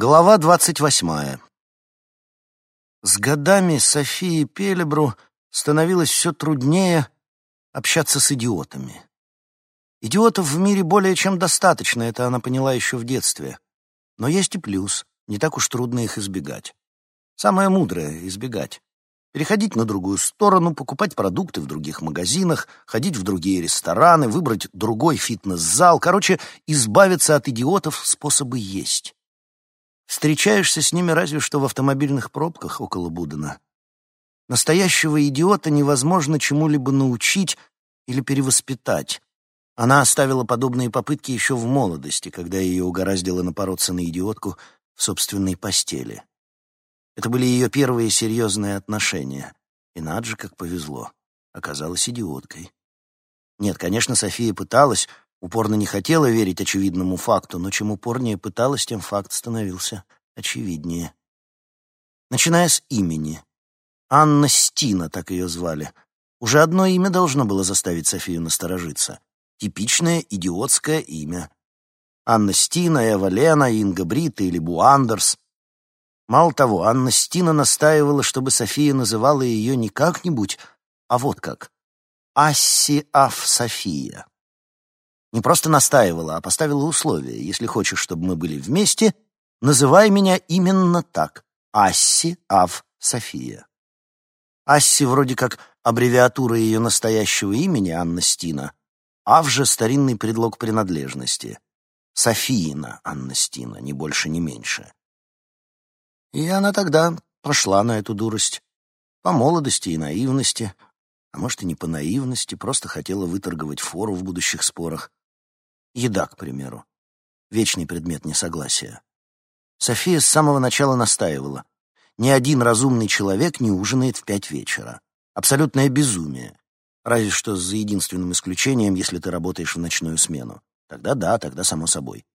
Глава двадцать восьмая. С годами Софии Пелебру становилось все труднее общаться с идиотами. Идиотов в мире более чем достаточно, это она поняла еще в детстве. Но есть и плюс, не так уж трудно их избегать. Самое мудрое — избегать. Переходить на другую сторону, покупать продукты в других магазинах, ходить в другие рестораны, выбрать другой фитнес-зал. Короче, избавиться от идиотов способы есть. Встречаешься с ними разве что в автомобильных пробках около Будена. Настоящего идиота невозможно чему-либо научить или перевоспитать. Она оставила подобные попытки еще в молодости, когда ее угораздило напороться на идиотку в собственной постели. Это были ее первые серьезные отношения. И Наджи, как повезло, оказалась идиоткой. Нет, конечно, София пыталась, упорно не хотела верить очевидному факту, но чем упорнее пыталась, тем факт становился очевиднее. Начиная с имени. Анна Стина, так ее звали. Уже одно имя должно было заставить Софию насторожиться. Типичное идиотское имя. Анна Стина, Эва Лена, Инга Брита или Бу Андерс. Мало того, Анна Стина настаивала, чтобы София называла ее не как-нибудь, а вот как. Асси Аф София. Не просто настаивала, а поставила условие. Если хочешь, чтобы мы были вместе, называй меня именно так. Асси Ав София. Асси вроде как аббревиатура ее настоящего имени, Анна Стина, Ав же старинный предлог принадлежности. Софиина Анна Стина, ни больше, ни меньше. И она тогда пошла на эту дурость. По молодости и наивности, а может и не по наивности, просто хотела выторговать фору в будущих спорах. Еда, к примеру. Вечный предмет несогласия. София с самого начала настаивала. Ни один разумный человек не ужинает в пять вечера. Абсолютное безумие. Разве что за единственным исключением, если ты работаешь в ночную смену. Тогда да, тогда само собой.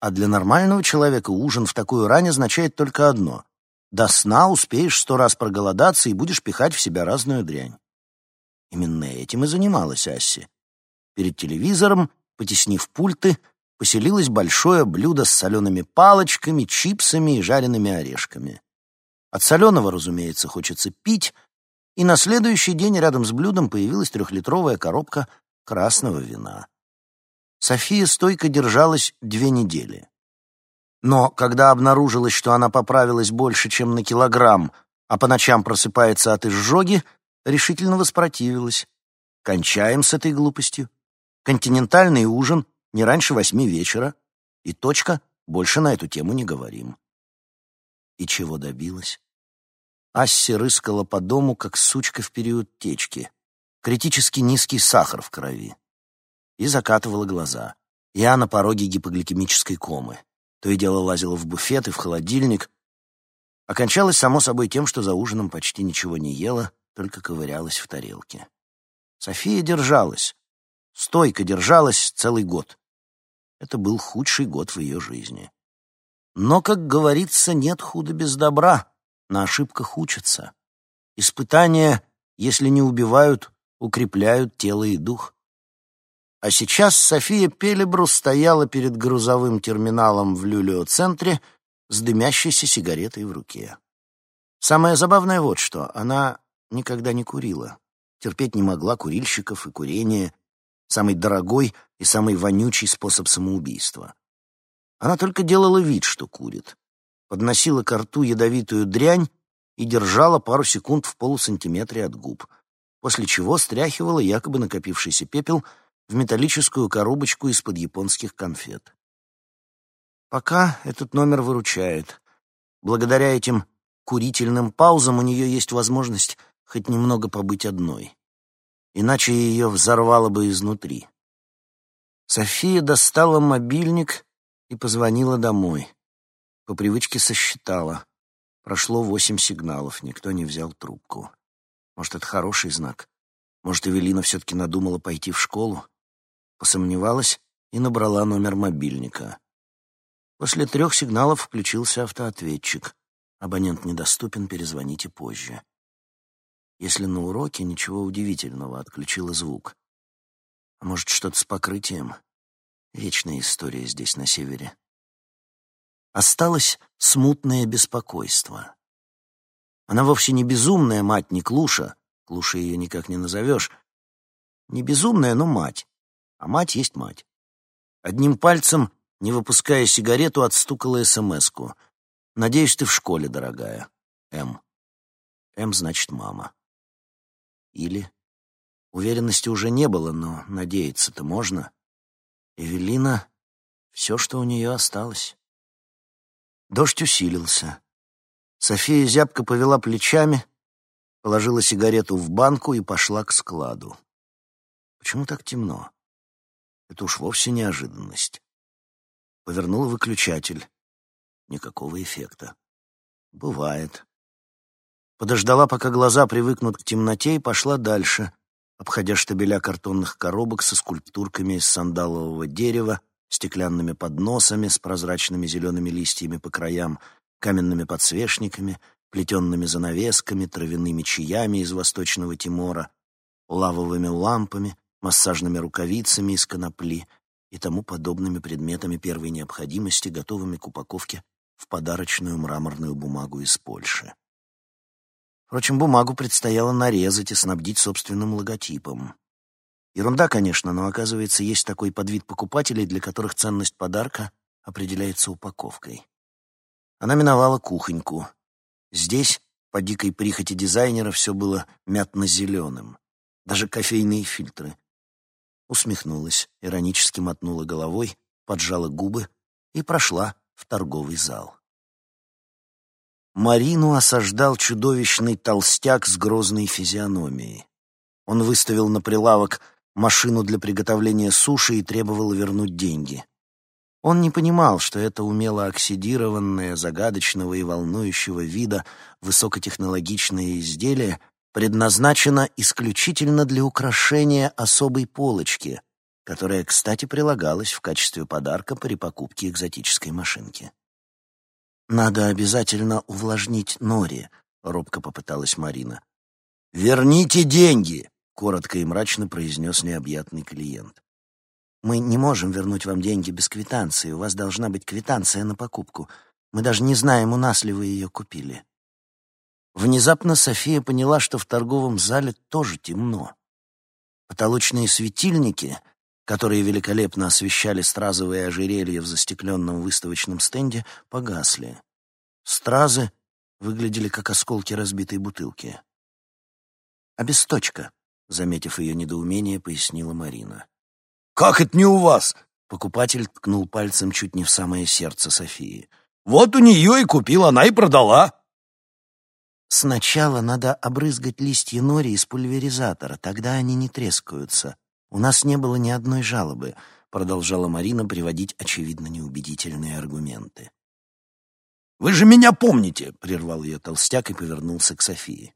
А для нормального человека ужин в такую рань означает только одно. До сна успеешь сто раз проголодаться и будешь пихать в себя разную дрянь. Именно этим и занималась Асси. Перед телевизором Потеснив пульты, поселилось большое блюдо с солеными палочками, чипсами и жареными орешками. От соленого, разумеется, хочется пить, и на следующий день рядом с блюдом появилась трехлитровая коробка красного вина. София стойко держалась две недели. Но когда обнаружилось, что она поправилась больше, чем на килограмм, а по ночам просыпается от изжоги, решительно воспротивилась. Кончаем с этой глупостью. Континентальный ужин не раньше восьми вечера. И точка, больше на эту тему не говорим. И чего добилась? Асси рыскала по дому, как сучка в период течки. Критически низкий сахар в крови. И закатывала глаза. Я на пороге гипогликемической комы. То и дело лазила в буфет и в холодильник. Окончалось, само собой, тем, что за ужином почти ничего не ела, только ковырялась в тарелке. София держалась, Стойко держалась целый год. Это был худший год в ее жизни. Но, как говорится, нет худа без добра. На ошибках учатся. Испытания, если не убивают, укрепляют тело и дух. А сейчас София Пелебру стояла перед грузовым терминалом в Люлио-центре с дымящейся сигаретой в руке. Самое забавное вот что, она никогда не курила. Терпеть не могла курильщиков и курение, самый дорогой и самый вонючий способ самоубийства. Она только делала вид, что курит, подносила к рту ядовитую дрянь и держала пару секунд в полусантиметре от губ, после чего стряхивала якобы накопившийся пепел в металлическую коробочку из-под японских конфет. Пока этот номер выручает. Благодаря этим курительным паузам у нее есть возможность хоть немного побыть одной иначе ее взорвало бы изнутри. София достала мобильник и позвонила домой. По привычке сосчитала. Прошло восемь сигналов, никто не взял трубку. Может, это хороший знак? Может, Эвелина все-таки надумала пойти в школу? Посомневалась и набрала номер мобильника. После трех сигналов включился автоответчик. Абонент недоступен, перезвоните позже если на уроке ничего удивительного, отключила звук. А может, что-то с покрытием? Вечная история здесь, на севере. осталось смутное беспокойство. Она вовсе не безумная мать, не Клуша, Клуша ее никак не назовешь, не безумная, но мать, а мать есть мать. Одним пальцем, не выпуская сигарету, отстукала СМС-ку. «Надеюсь, ты в школе, дорогая. М». М значит мама. Или... Уверенности уже не было, но надеяться-то можно. Эвелина — все, что у нее осталось. Дождь усилился. София зябко повела плечами, положила сигарету в банку и пошла к складу. Почему так темно? Это уж вовсе неожиданность. Повернула выключатель. Никакого эффекта. Бывает. Подождала, пока глаза привыкнут к темноте, и пошла дальше, обходя штабеля картонных коробок со скульптурками из сандалового дерева, стеклянными подносами с прозрачными зелеными листьями по краям, каменными подсвечниками, плетенными занавесками, травяными чаями из Восточного Тимора, лавовыми лампами, массажными рукавицами из конопли и тому подобными предметами первой необходимости, готовыми к упаковке в подарочную мраморную бумагу из Польши. Впрочем, бумагу предстояло нарезать и снабдить собственным логотипом. Ерунда, конечно, но, оказывается, есть такой подвид покупателей, для которых ценность подарка определяется упаковкой. Она миновала кухоньку. Здесь, по дикой прихоти дизайнера, все было мятно-зеленым. Даже кофейные фильтры. Усмехнулась, иронически мотнула головой, поджала губы и прошла в торговый зал. Марину осаждал чудовищный толстяк с грозной физиономией. Он выставил на прилавок машину для приготовления суши и требовал вернуть деньги. Он не понимал, что это умело оксидированное, загадочного и волнующего вида высокотехнологичное изделие предназначено исключительно для украшения особой полочки, которая, кстати, прилагалась в качестве подарка при покупке экзотической машинки. «Надо обязательно увлажнить нори», — робко попыталась Марина. «Верните деньги!» — коротко и мрачно произнес необъятный клиент. «Мы не можем вернуть вам деньги без квитанции. У вас должна быть квитанция на покупку. Мы даже не знаем, у нас ли вы ее купили». Внезапно София поняла, что в торговом зале тоже темно. Потолочные светильники, которые великолепно освещали стразовые ожерелья в застекленном выставочном стенде, погасли. Стразы выглядели как осколки разбитой бутылки. «Обесточка», — заметив ее недоумение, пояснила Марина. «Как это не у вас?» — покупатель ткнул пальцем чуть не в самое сердце Софии. «Вот у нее и купил, она и продала». «Сначала надо обрызгать листья нори из пульверизатора, тогда они не трескаются», «У нас не было ни одной жалобы», — продолжала Марина приводить очевидно неубедительные аргументы. «Вы же меня помните!» — прервал ее толстяк и повернулся к Софии.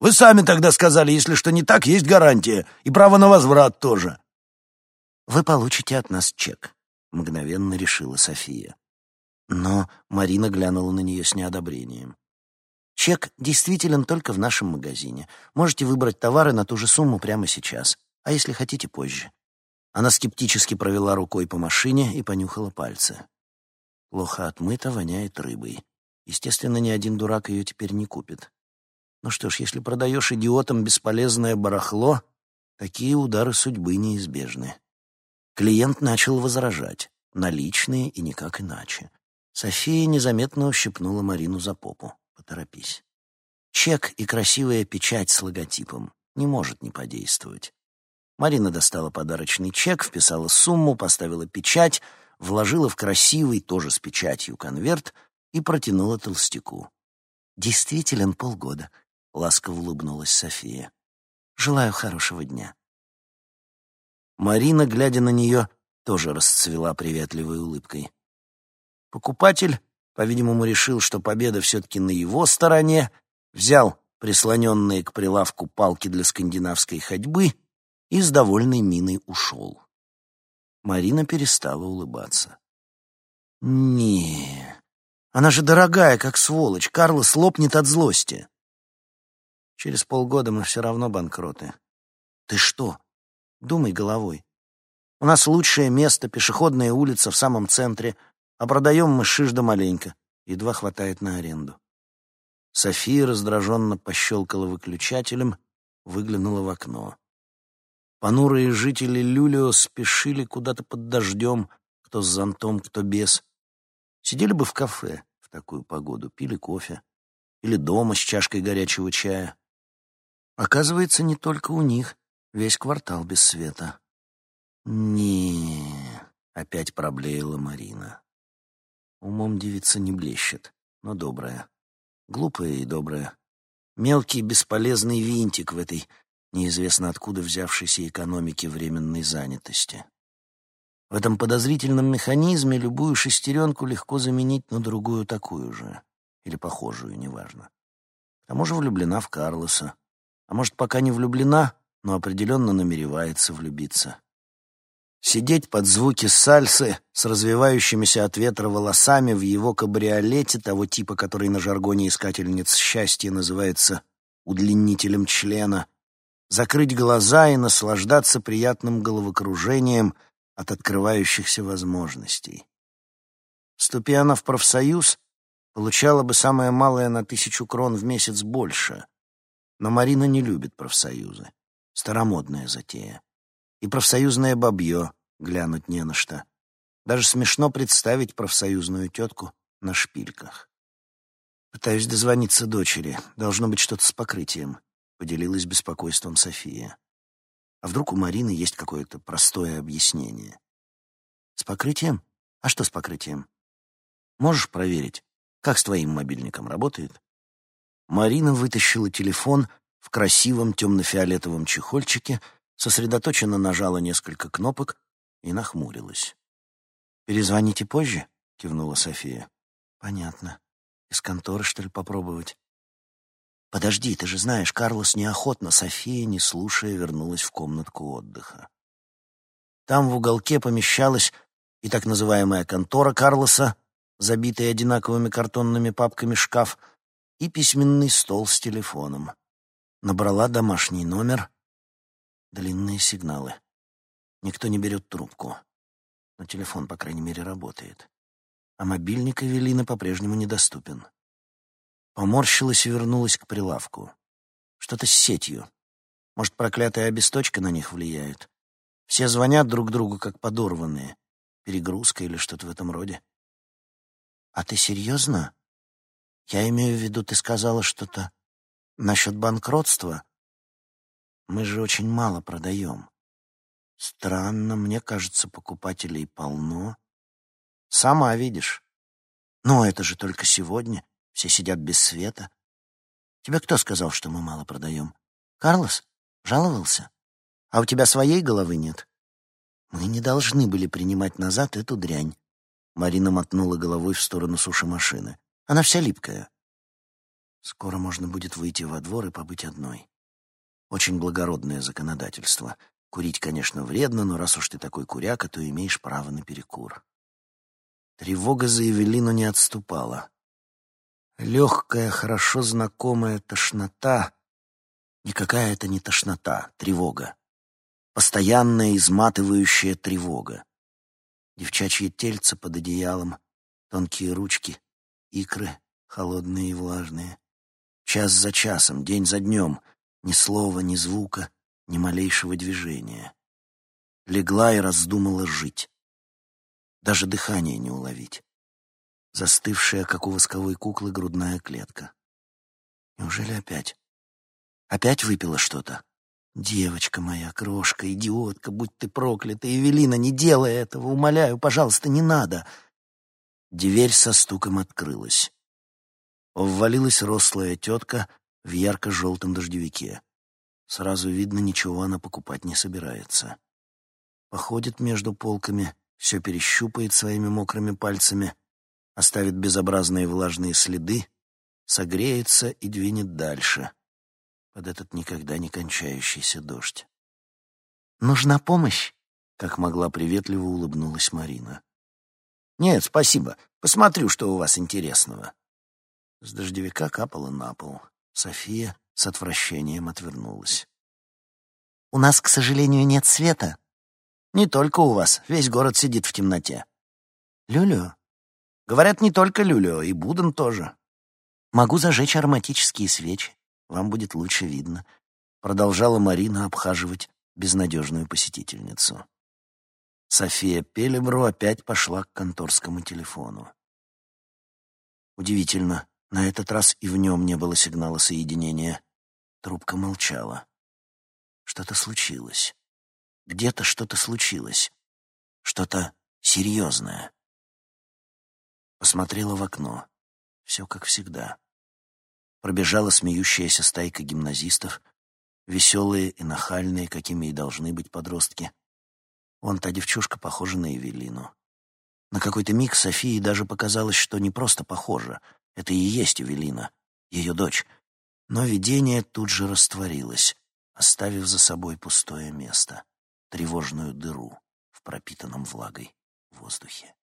«Вы сами тогда сказали, если что не так, есть гарантия, и право на возврат тоже». «Вы получите от нас чек», — мгновенно решила София. Но Марина глянула на нее с неодобрением. «Чек действителен только в нашем магазине. Можете выбрать товары на ту же сумму прямо сейчас а если хотите, позже». Она скептически провела рукой по машине и понюхала пальцы. Плохо отмыта, воняет рыбой. Естественно, ни один дурак ее теперь не купит. Ну что ж, если продаешь идиотам бесполезное барахло, такие удары судьбы неизбежны. Клиент начал возражать. Наличные и никак иначе. София незаметно ущипнула Марину за попу. Поторопись. Чек и красивая печать с логотипом не может не подействовать. Марина достала подарочный чек, вписала сумму, поставила печать, вложила в красивый, тоже с печатью, конверт и протянула толстяку. «Действителен полгода», — ласково улыбнулась София. «Желаю хорошего дня». Марина, глядя на нее, тоже расцвела приветливой улыбкой. Покупатель, по-видимому, решил, что победа все-таки на его стороне, взял прислоненные к прилавку палки для скандинавской ходьбы и с довольной миной ушел. Марина перестала улыбаться. не она же дорогая, как сволочь. Карлос лопнет от злости. Через полгода мы все равно банкроты. Ты что? Думай головой. У нас лучшее место, пешеходная улица в самом центре, А продаем мы шиш да маленько. Едва хватает на аренду. София раздраженно пощелкала выключателем, выглянула в окно. Понурые жители Люлио спешили куда-то под дождем, кто с зонтом, кто без. Сидели бы в кафе в такую погоду, пили кофе. Или дома с чашкой горячего чая. Оказывается, не только у них. Весь квартал без света. не опять проблеяла Марина. Умом девица не блещет, но добрая. Глупая и добрая. Мелкий бесполезный винтик в этой неизвестно откуда взявшейся экономики временной занятости. В этом подозрительном механизме любую шестеренку легко заменить на другую такую же, или похожую, неважно. К тому же влюблена в Карлоса. А может, пока не влюблена, но определенно намеревается влюбиться. Сидеть под звуки сальсы с развивающимися от ветра волосами в его кабриолете того типа, который на жаргоне искательниц счастья называется удлинителем члена, закрыть глаза и наслаждаться приятным головокружением от открывающихся возможностей. Вступи она в профсоюз, получала бы самое малое на тысячу крон в месяц больше. Но Марина не любит профсоюзы. Старомодная затея. И профсоюзное бабье глянуть не на что. Даже смешно представить профсоюзную тетку на шпильках. Пытаюсь дозвониться дочери. Должно быть что-то с покрытием поделилась беспокойством София. А вдруг у Марины есть какое-то простое объяснение? С покрытием? А что с покрытием? Можешь проверить, как с твоим мобильником работает? Марина вытащила телефон в красивом темно-фиолетовом чехольчике, сосредоточенно нажала несколько кнопок и нахмурилась. «Перезвоните позже?» — кивнула София. «Понятно. Из конторы, что ли, попробовать?» «Подожди, ты же знаешь, Карлос неохотно, София, не слушая, вернулась в комнатку отдыха. Там в уголке помещалась и так называемая контора Карлоса, забитый одинаковыми картонными папками шкаф, и письменный стол с телефоном. Набрала домашний номер. Длинные сигналы. Никто не берет трубку. Но телефон, по крайней мере, работает. А мобильник Эвелины по-прежнему недоступен. Поморщилась и вернулась к прилавку. Что-то с сетью. Может, проклятая обесточка на них влияет. Все звонят друг другу, как подорванные. Перегрузка или что-то в этом роде. А ты серьезно? Я имею в виду, ты сказала что-то насчет банкротства. Мы же очень мало продаем. Странно, мне кажется, покупателей полно. Сама видишь. Но это же только сегодня. Все сидят без света. Тебе кто сказал, что мы мало продаем? Карлос? Жаловался? А у тебя своей головы нет? Мы не должны были принимать назад эту дрянь. Марина мотнула головой в сторону суши-машины. Она вся липкая. Скоро можно будет выйти во двор и побыть одной. Очень благородное законодательство. Курить, конечно, вредно, но раз уж ты такой куряка, то имеешь право на перекур. Тревога за Евелину не отступала. Легкая, хорошо знакомая тошнота. Никакая это не тошнота, тревога. Постоянная изматывающая тревога. Девчачье тельце под одеялом, тонкие ручки, икры холодные и влажные. Час за часом, день за днем, ни слова, ни звука, ни малейшего движения. Легла и раздумала жить. Даже дыхание не уловить застывшая, как у восковой куклы, грудная клетка. Неужели опять? Опять выпила что-то? Девочка моя, крошка, идиотка, будь ты проклята, Евелина, не делай этого, умоляю, пожалуйста, не надо. Дверь со стуком открылась. Ввалилась рослая тетка в ярко-желтом дождевике. Сразу видно, ничего она покупать не собирается. Походит между полками, все перещупает своими мокрыми пальцами — оставит безобразные влажные следы, согреется и двинет дальше, под этот никогда не кончающийся дождь. «Нужна помощь?» — как могла приветливо улыбнулась Марина. «Нет, спасибо. Посмотрю, что у вас интересного». С дождевика капало на пол. София с отвращением отвернулась. «У нас, к сожалению, нет света». «Не только у вас. Весь город сидит в темноте». «Люлю, Говорят, не только Люлио, и Буден тоже. Могу зажечь ароматические свечи. Вам будет лучше видно. Продолжала Марина обхаживать безнадежную посетительницу. София Пелебру опять пошла к конторскому телефону. Удивительно, на этот раз и в нем не было сигнала соединения. Трубка молчала. Что-то случилось. Где-то что-то случилось. Что-то серьезное. Посмотрела в окно. Все как всегда. Пробежала смеющаяся стайка гимназистов, веселые и нахальные, какими и должны быть подростки. Вон та девчушка похожа на Эвелину. На какой-то миг Софии даже показалось, что не просто похожа. Это и есть Эвелина, ее дочь. Но видение тут же растворилось, оставив за собой пустое место, тревожную дыру в пропитанном влагой воздухе.